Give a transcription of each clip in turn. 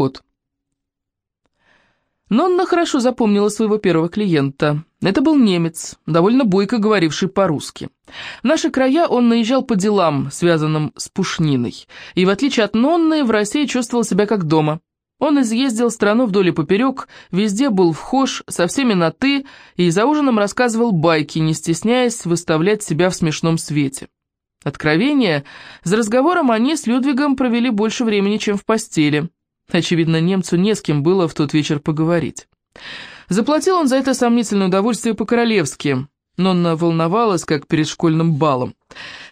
ход. Нонна хорошо запомнила своего первого клиента. Это был немец, довольно бойко говоривший по-русски. В наши края он наезжал по делам, связанным с пушниной, и, в отличие от Нонны, в России чувствовал себя как дома. Он изъездил страну вдоль и поперек, везде был вхож, со всеми на «ты», и за ужином рассказывал байки, не стесняясь выставлять себя в смешном свете. Откровение, за разговором они с Людвигом провели больше времени, чем в постели. Очевидно, немцу не с кем было в тот вечер поговорить. Заплатил он за это сомнительное удовольствие по-королевски. Нонна волновалась, как перед школьным балом.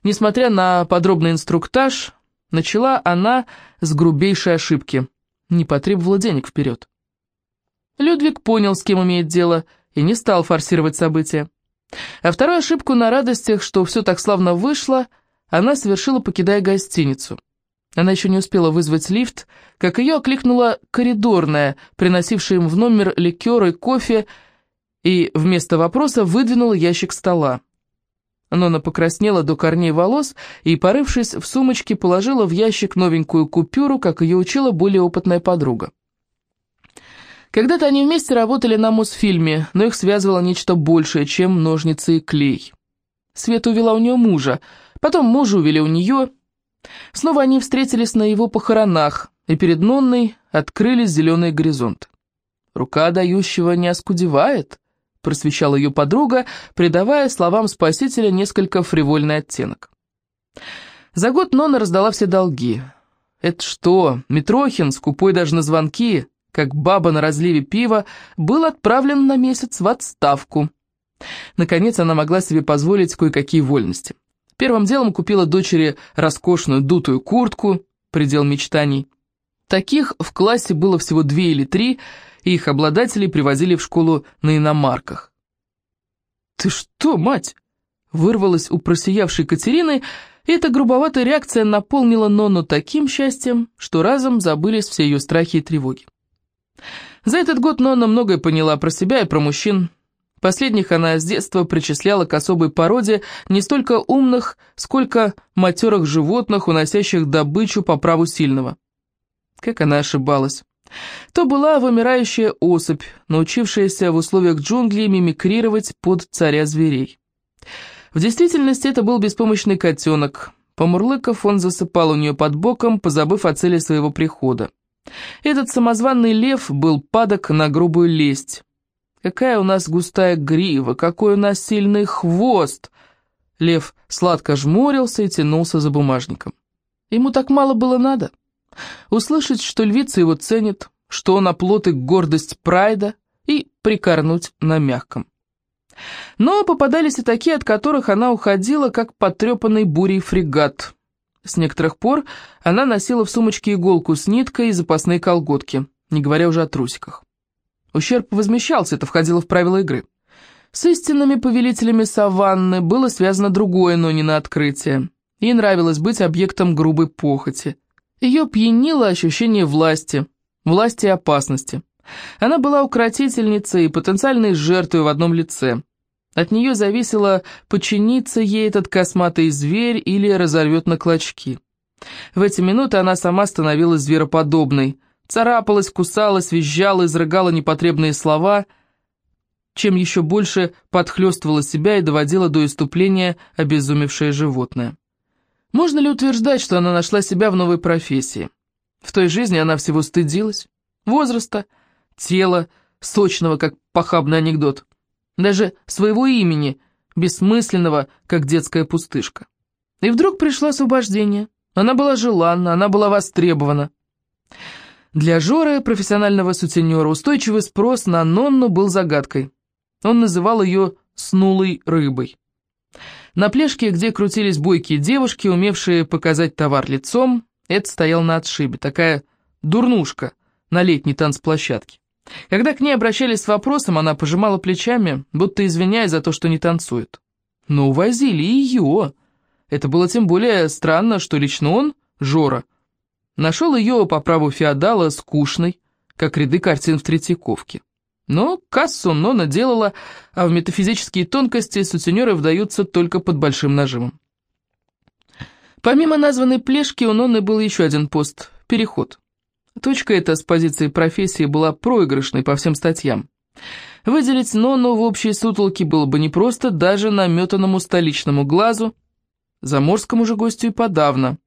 Несмотря на подробный инструктаж, начала она с грубейшей ошибки. Не потребовала денег вперед. Людвиг понял, с кем имеет дело, и не стал форсировать события. А вторую ошибку на радостях, что все так славно вышло, она совершила, покидая гостиницу. Она еще не успела вызвать лифт, как ее окликнула коридорная, приносившая им в номер ликер и кофе, и вместо вопроса выдвинула ящик стола. Нона покраснела до корней волос и, порывшись в сумочке, положила в ящик новенькую купюру, как ее учила более опытная подруга. Когда-то они вместе работали на Мосфильме, но их связывало нечто большее, чем ножницы и клей. Света увела у нее мужа, потом мужа увели у нее, Снова они встретились на его похоронах, и перед Нонной открылись зеленые горизонты. «Рука дающего не оскудевает», — просвещала ее подруга, придавая словам спасителя несколько фривольный оттенок. За год Нонна раздала все долги. Это что, Митрохин, скупой даже на звонки, как баба на разливе пива, был отправлен на месяц в отставку. Наконец она могла себе позволить кое-какие вольности. Первым делом купила дочери роскошную дутую куртку, предел мечтаний. Таких в классе было всего две или три, и их обладателей привозили в школу на иномарках. «Ты что, мать?» — вырвалась у просиявшей Катерины, и эта грубоватая реакция наполнила Нонну таким счастьем, что разом забылись все ее страхи и тревоги. За этот год Нонна многое поняла про себя и про мужчин, Последних она с детства причисляла к особой породе не столько умных, сколько матерых животных, уносящих добычу по праву сильного. Как она ошибалась. То была вымирающая особь, научившаяся в условиях джунглей мимикрировать под царя зверей. В действительности это был беспомощный котенок. Помурлыков, он засыпал у нее под боком, позабыв о цели своего прихода. Этот самозванный лев был падок на грубую лесть. Какая у нас густая грива, какой у нас сильный хвост!» Лев сладко жмурился и тянулся за бумажником. Ему так мало было надо. Услышать, что львица его ценит, что он оплот и гордость прайда, и прикорнуть на мягком. Но попадались и такие, от которых она уходила, как потрепанный бурей фрегат. С некоторых пор она носила в сумочке иголку с ниткой и запасные колготки, не говоря уже о трусиках. Ущерб возмещался, это входило в правила игры. С истинными повелителями саванны было связано другое, но не на открытие. Ей нравилось быть объектом грубой похоти. Ее пьянило ощущение власти, власти и опасности. Она была укротительницей и потенциальной жертвой в одном лице. От нее зависело, подчиниться ей этот косматый зверь или разорвет на клочки. В эти минуты она сама становилась звероподобной – Царапалась, кусалась, визжала, изрыгала непотребные слова, чем еще больше подхлестывала себя и доводила до иступления обезумевшее животное. Можно ли утверждать, что она нашла себя в новой профессии? В той жизни она всего стыдилась. Возраста, тела, сочного, как похабный анекдот. Даже своего имени, бессмысленного, как детская пустышка. И вдруг пришло освобождение. Она была желанна, она была востребована. Для Жоры, профессионального сутенера, устойчивый спрос на Нонну был загадкой. Он называл ее «снулой рыбой». На плешке, где крутились бойкие девушки, умевшие показать товар лицом, это стоял на отшибе, такая дурнушка на летней танцплощадке. Когда к ней обращались с вопросом, она пожимала плечами, будто извиняясь за то, что не танцует. Но увозили ее. Это было тем более странно, что лично он, Жора, Нашел ее по праву феодала скучной, как ряды картин в Третьяковке. Но кассу Нона делала, а в метафизические тонкости сутенеры вдаются только под большим нажимом. Помимо названной плешки у Нонны был еще один пост – переход. Точка эта с позиции профессии была проигрышной по всем статьям. Выделить Нонну в общей сутолке было бы непросто даже наметанному столичному глазу, заморскому же гостю и подавно.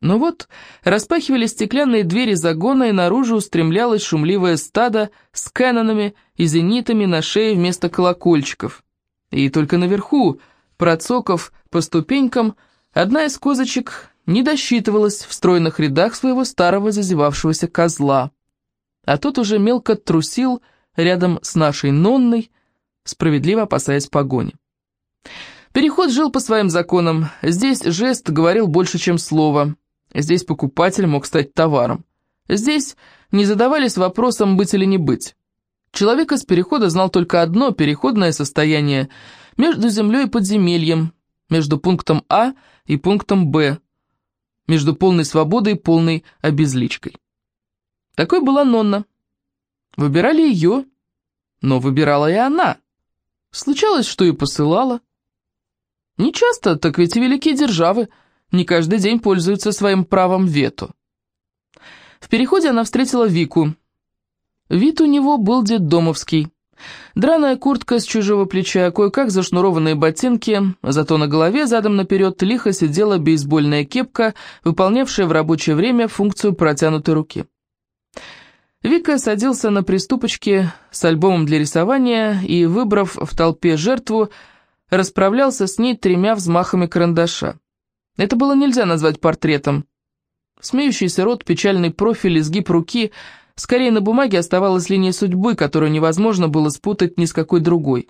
Но вот распахивались стеклянные двери загона, и наружу устремлялось шумливое стадо с канонами и зенитами на шее вместо колокольчиков. И только наверху, процоков по ступенькам, одна из козочек не досчитывалась в стройных рядах своего старого зазевавшегося козла. А тот уже мелко трусил рядом с нашей Нонной, справедливо опасаясь погони. Переход жил по своим законам. Здесь жест говорил больше, чем слово. Здесь покупатель мог стать товаром. Здесь не задавались вопросом, быть или не быть. Человек из перехода знал только одно переходное состояние между землей и подземельем, между пунктом А и пунктом Б, между полной свободой и полной обезличкой. Такой была Нонна. Выбирали ее, но выбирала и она. Случалось, что и посылала. Не часто, так ведь и великие державы не каждый день пользуются своим правом вето. В переходе она встретила Вику. Вид у него был детдомовский. Драная куртка с чужого плеча, кое-как зашнурованные ботинки, зато на голове задом наперед лихо сидела бейсбольная кепка, выполнявшая в рабочее время функцию протянутой руки. Вика садился на приступочке с альбомом для рисования и, выбрав в толпе жертву, расправлялся с ней тремя взмахами карандаша. Это было нельзя назвать портретом. Смеющийся рот, печальный профиль, изгиб руки — Скорее, на бумаге оставалась линия судьбы, которую невозможно было спутать ни с какой другой.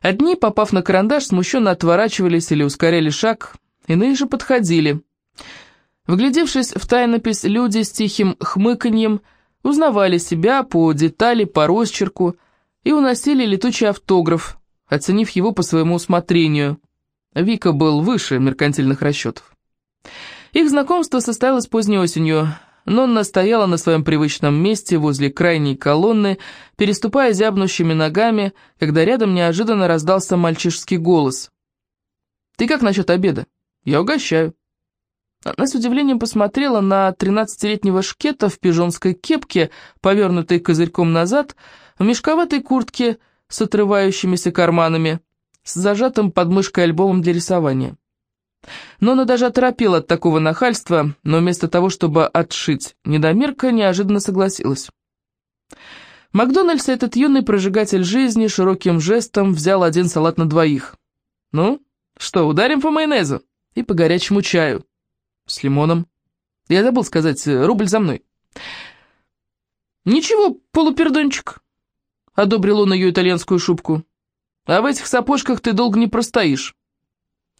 Одни, попав на карандаш, смущенно отворачивались или ускоряли шаг, иные же подходили. Вглядевшись в тайнопись, люди с тихим хмыканьем узнавали себя по детали, по росчерку и уносили летучий автограф, оценив его по своему усмотрению. Вика был выше меркантильных расчетов. Их знакомство состоялось поздней осенью, Нонна стояла на своем привычном месте возле крайней колонны, переступая зябнущими ногами, когда рядом неожиданно раздался мальчишский голос. «Ты как насчет обеда? Я угощаю». Она с удивлением посмотрела на тринадцатилетнего шкета в пижонской кепке, повернутой козырьком назад, в мешковатой куртке с отрывающимися карманами, с зажатым под мышкой альбомом для рисования. Но она даже оторопела от такого нахальства, но вместо того, чтобы отшить недомерка, неожиданно согласилась. Макдональдс, этот юный прожигатель жизни, широким жестом взял один салат на двоих. «Ну, что, ударим по майонезу?» «И по горячему чаю. С лимоном. Я забыл сказать, рубль за мной». «Ничего, полупердончик», — одобрил он ее итальянскую шубку. «А в этих сапожках ты долго не простоишь.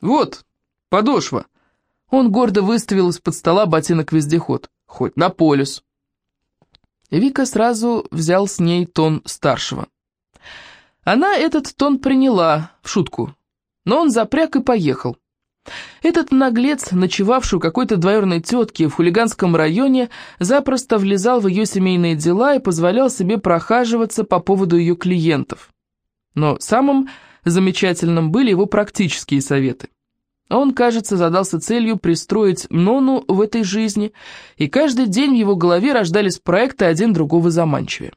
Вот, Подошва!» Он гордо выставил из-под стола ботинок-вездеход. «Хоть на полюс!» Вика сразу взял с ней тон старшего. Она этот тон приняла, в шутку, но он запряг и поехал. Этот наглец, ночевавший у какой-то двоюродной тетки в хулиганском районе, запросто влезал в ее семейные дела и позволял себе прохаживаться по поводу ее клиентов. Но самым замечательным были его практические советы. Он, кажется, задался целью пристроить Нону в этой жизни, и каждый день в его голове рождались проекты один другого заманчивее.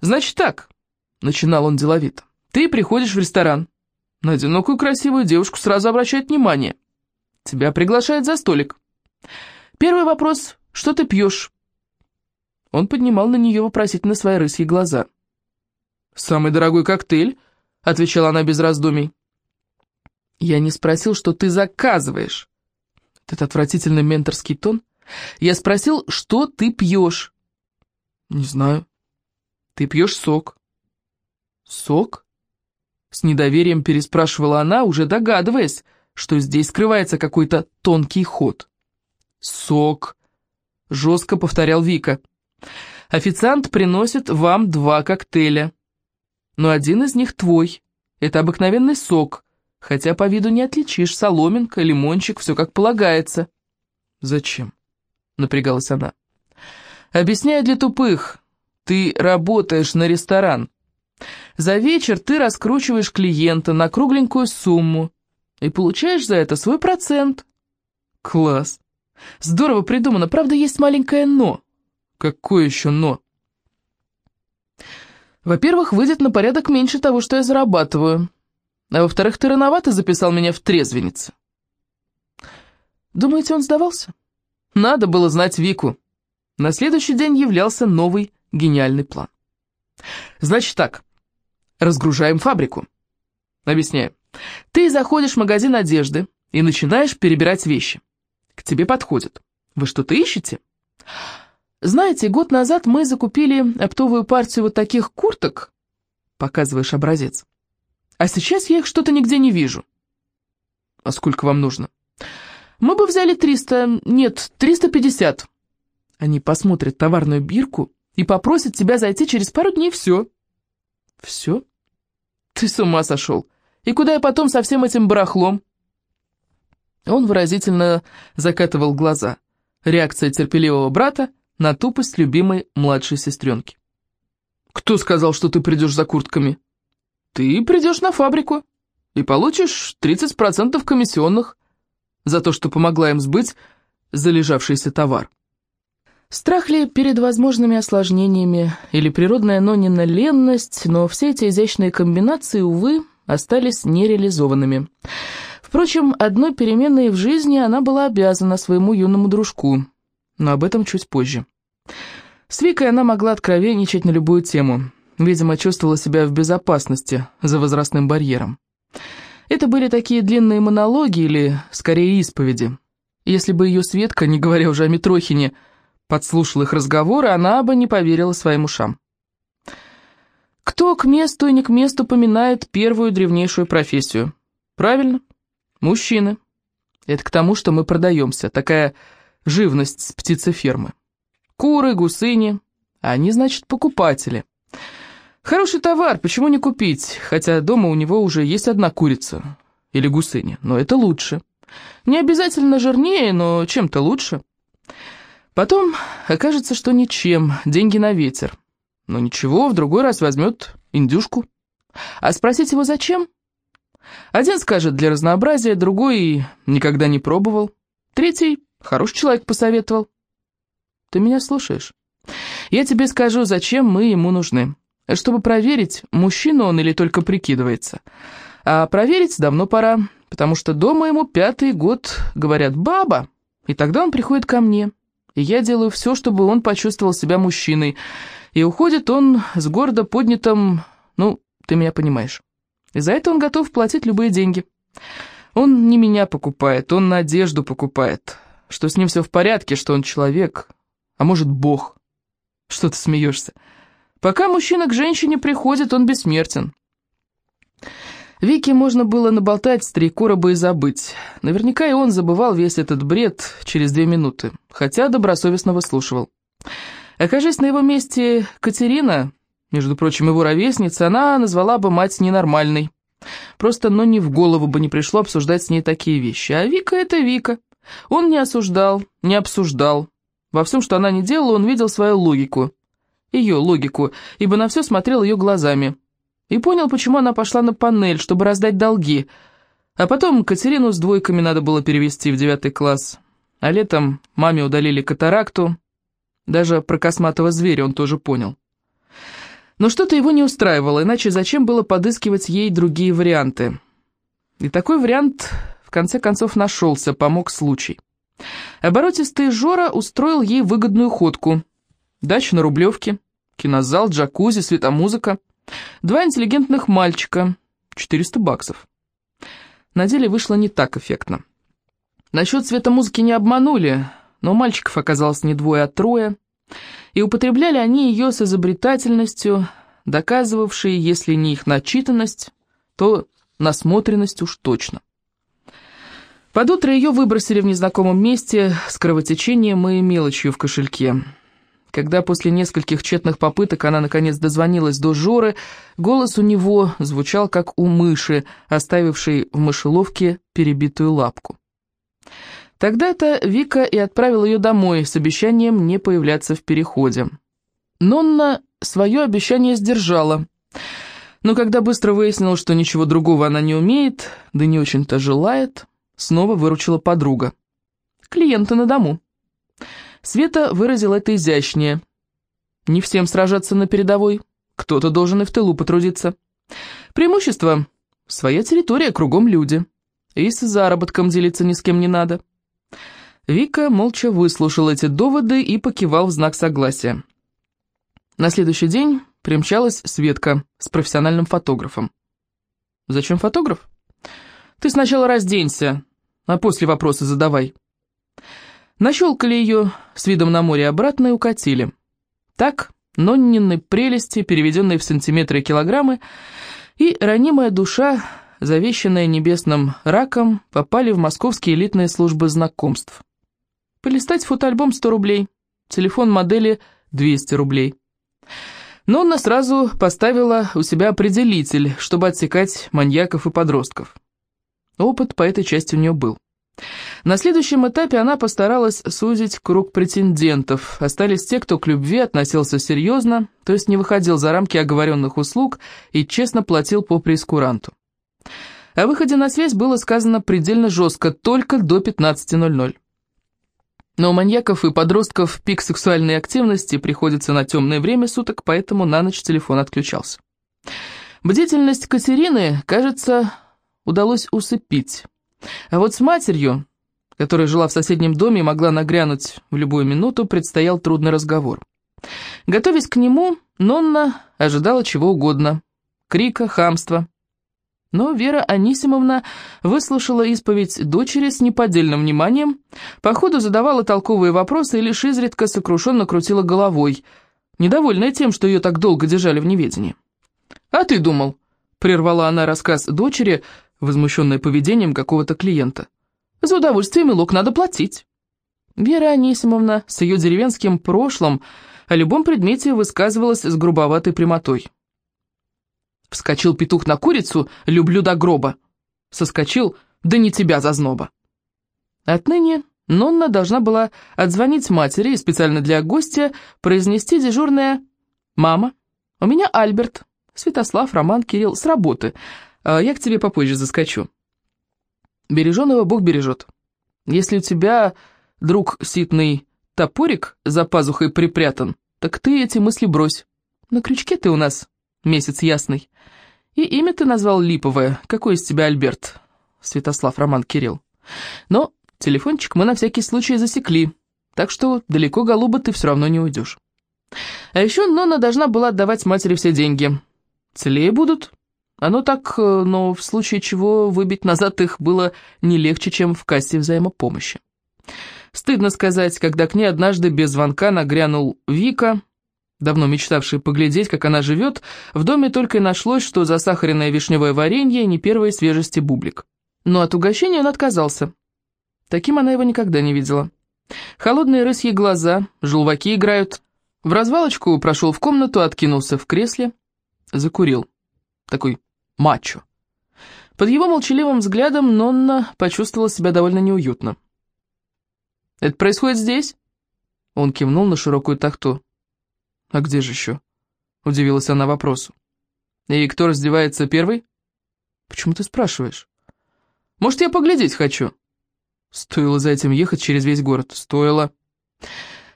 «Значит так», — начинал он деловито, — «ты приходишь в ресторан. На одинокую красивую девушку сразу обращает внимание. Тебя приглашают за столик. Первый вопрос — что ты пьешь?» Он поднимал на нее вопросительно свои рысьи глаза. «Самый дорогой коктейль», — отвечала она без раздумий. Я не спросил, что ты заказываешь. Этот отвратительный менторский тон. Я спросил, что ты пьешь. Не знаю. Ты пьешь сок. Сок? С недоверием переспрашивала она, уже догадываясь, что здесь скрывается какой-то тонкий ход. «Сок», — жестко повторял Вика. «Официант приносит вам два коктейля, но один из них твой. Это обыкновенный сок, Хотя по виду не отличишь, соломинка, лимончик, все как полагается. Зачем? Напрягалась она. Объясняю для тупых. Ты работаешь на ресторан. За вечер ты раскручиваешь клиента на кругленькую сумму и получаешь за это свой процент. Класс. Здорово придумано, правда, есть маленькое «но». Какое еще «но»? Во-первых, выйдет на порядок меньше того, что я зарабатываю. А во-вторых, ты рановато записал меня в трезвеннице. Думаете, он сдавался? Надо было знать Вику. На следующий день являлся новый гениальный план. Значит так, разгружаем фабрику. Объясняю. Ты заходишь в магазин одежды и начинаешь перебирать вещи. К тебе подходят. Вы что-то ищете? Знаете, год назад мы закупили оптовую партию вот таких курток, показываешь образец. А сейчас я их что-то нигде не вижу. А сколько вам нужно? Мы бы взяли 300, нет, 350. Они посмотрят товарную бирку и попросят тебя зайти через пару дней, все. Все? Ты с ума сошел. И куда я потом со всем этим барахлом? Он выразительно закатывал глаза. Реакция терпеливого брата на тупость любимой младшей сестренки. «Кто сказал, что ты придешь за куртками?» «Ты придешь на фабрику и получишь 30% комиссионных за то, что помогла им сбыть залежавшийся товар». Страх ли перед возможными осложнениями или природная Нонина ленность, но все эти изящные комбинации, увы, остались нереализованными. Впрочем, одной переменной в жизни она была обязана своему юному дружку, но об этом чуть позже. С Викой она могла откровенничать на любую тему. Видимо, чувствовала себя в безопасности за возрастным барьером. Это были такие длинные монологи или, скорее, исповеди. Если бы ее Светка, не говоря уже о Митрохине, подслушала их разговоры, она бы не поверила своим ушам. Кто к месту и не к месту поминает первую древнейшую профессию? Правильно, мужчины. Это к тому, что мы продаемся, такая живность с птицефермы. Куры, гусыни, они, значит, покупатели. Хороший товар, почему не купить, хотя дома у него уже есть одна курица или гусыня, но это лучше. Не обязательно жирнее, но чем-то лучше. Потом окажется, что ничем, деньги на ветер. Но ничего, в другой раз возьмет индюшку. А спросить его зачем? Один скажет для разнообразия, другой никогда не пробовал, третий Хороший человек посоветовал. Ты меня слушаешь? Я тебе скажу, зачем мы ему нужны. Чтобы проверить, мужчина он или только прикидывается. А проверить давно пора, потому что дома ему пятый год говорят «баба», и тогда он приходит ко мне. И я делаю все, чтобы он почувствовал себя мужчиной. И уходит он с гордо поднятым, ну, ты меня понимаешь. И за это он готов платить любые деньги. Он не меня покупает, он надежду покупает что с ним все в порядке, что он человек, а может, бог. Что ты смеешься? Пока мужчина к женщине приходит, он бессмертен. Вике можно было наболтать с три короба и забыть. Наверняка и он забывал весь этот бред через две минуты, хотя добросовестно выслушивал. Окажись на его месте Катерина, между прочим, его ровесница, она назвала бы мать ненормальной. Просто, но ни в голову бы не пришло обсуждать с ней такие вещи. А Вика — это Вика. Он не осуждал, не обсуждал. Во всем, что она не делала, он видел свою логику. Ее логику, ибо на все смотрел ее глазами. И понял, почему она пошла на панель, чтобы раздать долги. А потом Катерину с двойками надо было перевести в девятый класс. А летом маме удалили катаракту. Даже про косматого зверя он тоже понял. Но что-то его не устраивало, иначе зачем было подыскивать ей другие варианты? И такой вариант в конце концов нашелся, помог случай. Оборотистый Жора устроил ей выгодную ходку. Дача на Рублевке, кинозал, джакузи, светомузыка. Два интеллигентных мальчика, 400 баксов. На деле вышло не так эффектно. Насчет светомузыки не обманули, но мальчиков оказалось не двое, а трое. И употребляли они ее с изобретательностью, доказывавшей, если не их начитанность, то насмотренность уж точно. Под утро ее выбросили в незнакомом месте с кровотечением и мелочью в кошельке. Когда после нескольких тщетных попыток она наконец дозвонилась до Жоры, голос у него звучал как у мыши, оставившей в мышеловке перебитую лапку. Тогда-то Вика и отправил ее домой с обещанием не появляться в переходе. Нонна свое обещание сдержала, но когда быстро выяснила, что ничего другого она не умеет, да не очень-то желает, снова выручила подруга. Клиенты на дому. Света выразил это изящнее. Не всем сражаться на передовой, кто-то должен и в тылу потрудиться. Преимущество – своя территория, кругом люди. И с заработком делиться ни с кем не надо. Вика молча выслушал эти доводы и покивал в знак согласия. На следующий день примчалась Светка с профессиональным фотографом. «Зачем фотограф?» «Ты сначала разденься, а после вопросы задавай». Нащелкали ее с видом на море обратно и укатили. Так, Ноннины прелести, переведенные в сантиметры и килограммы, и ранимая душа, завещанная небесным раком, попали в московские элитные службы знакомств. Полистать фотоальбом 100 рублей, телефон модели 200 рублей. Нонна сразу поставила у себя определитель, чтобы отсекать маньяков и подростков. Опыт по этой части у нее был. На следующем этапе она постаралась сузить круг претендентов. Остались те, кто к любви относился серьезно, то есть не выходил за рамки оговоренных услуг и честно платил по прескуранту. О выходе на связь было сказано предельно жестко, только до 15.00. Но у маньяков и подростков пик сексуальной активности приходится на темное время суток, поэтому на ночь телефон отключался. Бдительность Катерины, кажется, удалось усыпить. А вот с матерью, которая жила в соседнем доме и могла нагрянуть в любую минуту, предстоял трудный разговор. Готовясь к нему, Нонна ожидала чего угодно. Крика, хамства. Но Вера Анисимовна выслушала исповедь дочери с неподдельным вниманием, походу задавала толковые вопросы и лишь изредка сокрушенно крутила головой, недовольная тем, что ее так долго держали в неведении. «А ты думал?» — прервала она рассказ дочери, возмущенная поведением какого-то клиента. «За удовольствие милок надо платить». Вера Анисимовна с ее деревенским прошлым о любом предмете высказывалась с грубоватой прямотой. Вскочил петух на курицу, люблю до гроба. Соскочил, да не тебя зазноба. Отныне Нонна должна была отзвонить матери и специально для гостя произнести дежурное «Мама, у меня Альберт, Святослав, Роман, Кирилл, с работы». А я к тебе попозже заскочу. Береженого Бог бережет. Если у тебя, друг ситный, топорик за пазухой припрятан, так ты эти мысли брось. На крючке ты у нас, месяц ясный. И имя ты назвал липовое. Какой из тебя Альберт? Святослав Роман Кирилл. Но телефончик мы на всякий случай засекли, так что далеко, голуба, ты все равно не уйдешь. А еще Нона должна была отдавать матери все деньги. Целее будут, оно так, э, но в случае чего выбить назад их было не легче, чем в кассе взаимопомощи. Стыдно сказать, когда к ней однажды без звонка нагрянул Вика, давно мечтавший поглядеть, как она живет, в доме только и нашлось, что засахаренное вишневое варенье и не первой свежести бублик. Но от угощения он отказался. Таким она его никогда не видела. Холодные рысьи глаза, желваки играют. В развалочку прошел в комнату, откинулся в кресле, закурил. Такой мачо. Под его молчаливым взглядом Нонна почувствовала себя довольно неуютно. «Это происходит здесь?» Он кивнул на широкую тахту. «А где же еще?» — удивилась она вопросу. «И кто раздевается первый?» «Почему ты спрашиваешь?» «Может, я поглядеть хочу?» Стоило за этим ехать через весь город. Стоило.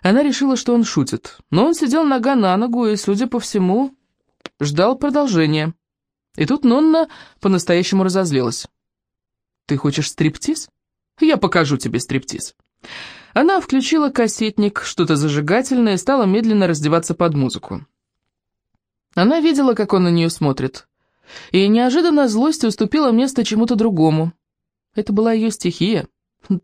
Она решила, что он шутит, но он сидел нога на ногу и, судя по всему, ждал продолжения. И тут Нонна по-настоящему разозлилась. «Ты хочешь стриптиз? Я покажу тебе стриптиз». Она включила кассетник, что-то зажигательное, и стала медленно раздеваться под музыку. Она видела, как он на нее смотрит, и неожиданно злость уступила место чему-то другому. Это была ее стихия,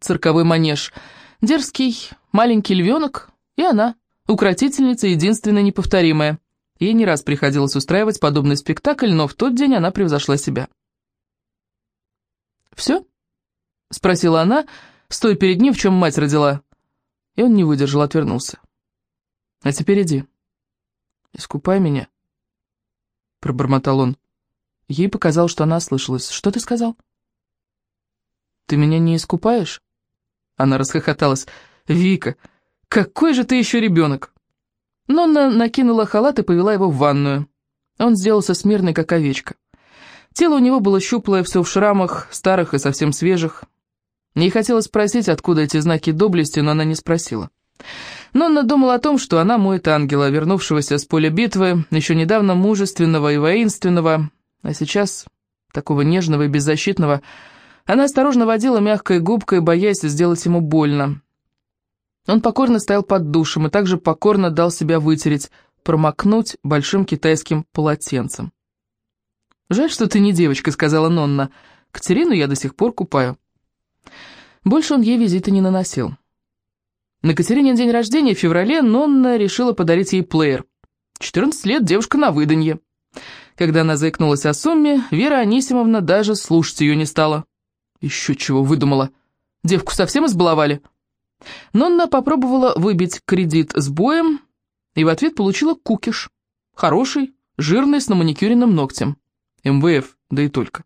цирковой манеж, дерзкий маленький львенок, и она, укротительница единственная неповторимая. Ей не раз приходилось устраивать подобный спектакль, но в тот день она превзошла себя. «Все?» — спросила она, стоя перед ним, в чем мать родила. И он не выдержал, отвернулся. «А теперь иди. Искупай меня», — пробормотал он. Ей показалось, что она ослышалась. «Что ты сказал?» «Ты меня не искупаешь?» Она расхохоталась. «Вика, какой же ты еще ребенок!» Нонна накинула халат и повела его в ванную. Он сделался смирный, как овечка. Тело у него было щуплое, все в шрамах, старых и совсем свежих. Ей хотелось спросить, откуда эти знаки доблести, но она не спросила. Нонна думала о том, что она моет ангела, вернувшегося с поля битвы, еще недавно мужественного и воинственного, а сейчас такого нежного и беззащитного. Она осторожно водила мягкой губкой, боясь сделать ему больно. Он покорно стоял под душем и также покорно дал себя вытереть, промокнуть большим китайским полотенцем. «Жаль, что ты не девочка», — сказала Нонна. «Катерину я до сих пор купаю». Больше он ей визита не наносил. На Катерине день рождения в феврале Нонна решила подарить ей плеер. 14 лет девушка на выданье. Когда она заикнулась о сумме, Вера Анисимовна даже слушать ее не стала. Еще чего выдумала. Девку совсем избаловали. Нонна попробовала выбить кредит с боем и в ответ получила кукиш. Хороший, жирный, с наманикюренным ногтем. МВФ, да и только.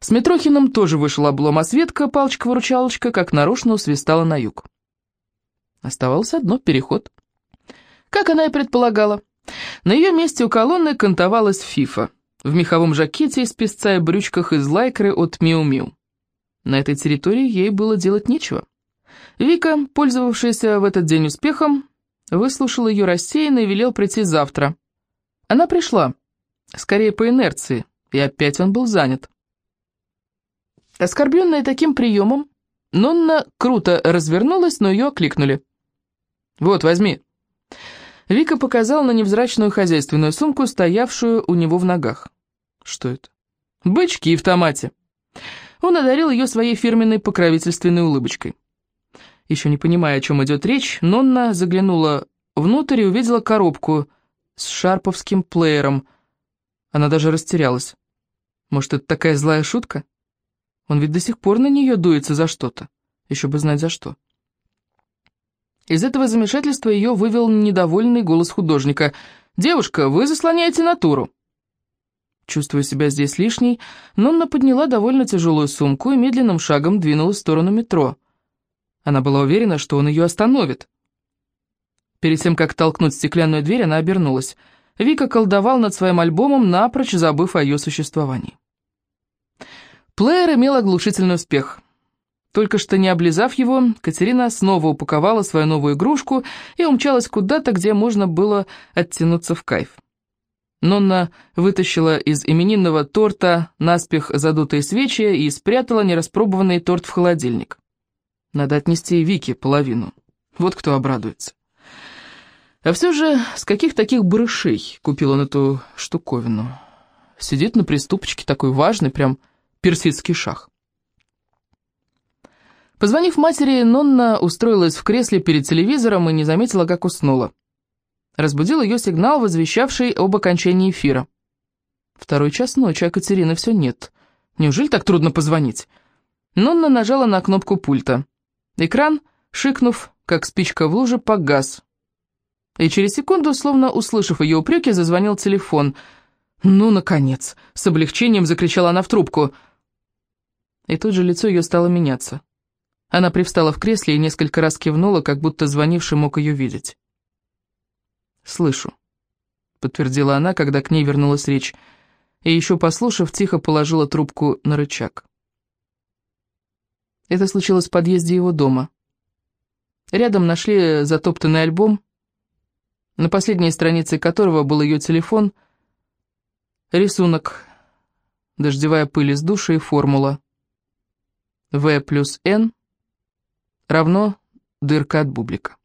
С Митрохиным тоже вышел облом, а Светка, палочка-выручалочка, как нарочно усвистала на юг. Оставался одно — переход. Как она и предполагала. На ее месте у колонны кантовалась Фифа в меховом жакете из песца и брючках из лайкры от Миу-Миу. На этой территории ей было делать нечего. Вика, пользовавшаяся в этот день успехом, выслушала ее рассеянно и велел прийти завтра. Она пришла, скорее по инерции, и опять он был занят. Оскорбленная таким приемом, Нонна круто развернулась, но ее окликнули. «Вот, возьми». Вика показала на невзрачную хозяйственную сумку, стоявшую у него в ногах. Что это? Бычки в томате. Он одарил ее своей фирменной покровительственной улыбочкой. Еще не понимая, о чем идет речь, Нонна заглянула внутрь и увидела коробку с шарповским плеером. Она даже растерялась. Может, это такая злая шутка? Он ведь до сих пор на нее дуется за что-то. Еще бы знать за что. Из этого замешательства ее вывел недовольный голос художника. «Девушка, вы заслоняете натуру!» Чувствуя себя здесь лишней, Нонна подняла довольно тяжелую сумку и медленным шагом двинулась в сторону метро. Она была уверена, что он ее остановит. Перед тем, как толкнуть стеклянную дверь, она обернулась. Вика колдовал над своим альбомом, напрочь забыв о ее существовании. Плеер имел оглушительный успех. Только что не облизав его, Катерина снова упаковала свою новую игрушку и умчалась куда-то, где можно было оттянуться в кайф. Нонна вытащила из именинного торта наспех задутые свечи и спрятала нераспробованный торт в холодильник. Надо отнести Вике половину. Вот кто обрадуется. А все же, с каких таких барышей купил он эту штуковину? Сидит на приступочке такой важный, прям персидский шах. Позвонив матери, Нонна устроилась в кресле перед телевизором и не заметила, как уснула. Разбудил ее сигнал, возвещавший об окончании эфира. Второй час ночи, а Катерины все нет. Неужели так трудно позвонить? Нонна нажала на кнопку пульта. Экран, шикнув, как спичка в луже, погас. И через секунду, словно услышав ее упреки, зазвонил телефон. «Ну, наконец!» — с облегчением закричала она в трубку. И тут же лицо ее стало меняться. Она привстала в кресле и несколько раз кивнула, как будто звонивший мог ее видеть. «Слышу», — подтвердила она, когда к ней вернулась речь, и еще послушав, тихо положила трубку на рычаг. Это случилось в подъезде его дома. Рядом нашли затоптанный альбом, на последней странице которого был ее телефон, рисунок, дождевая пыль из душа и формула. В плюс Н равно дырка от бублика.